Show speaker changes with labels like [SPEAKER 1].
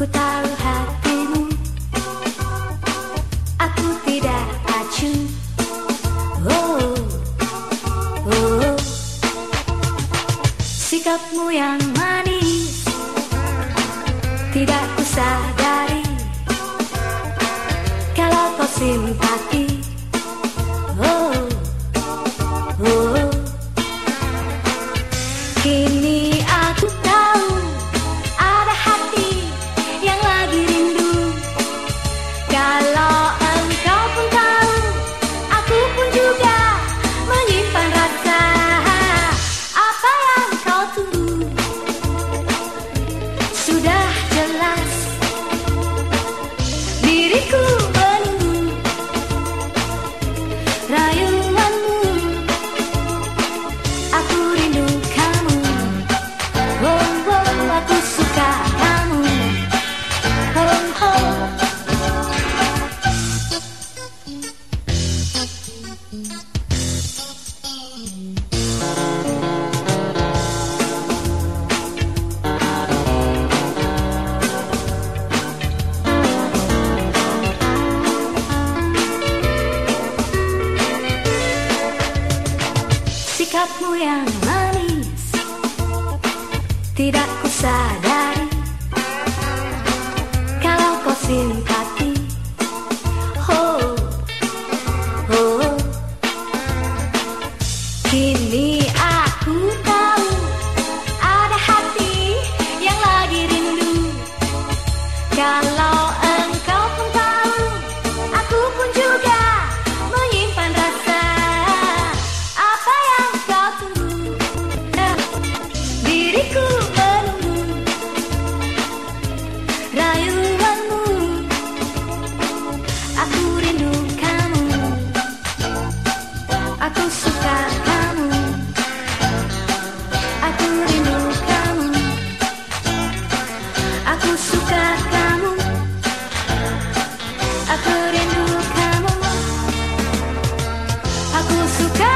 [SPEAKER 1] Ku tahu hatimu. Aku tidak acuh. Oh, oh. Sikapmu yang manis. Tidak ku sadari. Kalau kau simpati. Oh, oh. Kini Sikapmu yang manis. Tidak ku Rayuanmu Aku rindu kamu. Aku suka kamu. Aku rindu kamu. Aku suka kamu. Aku rindu kamu. Aku suka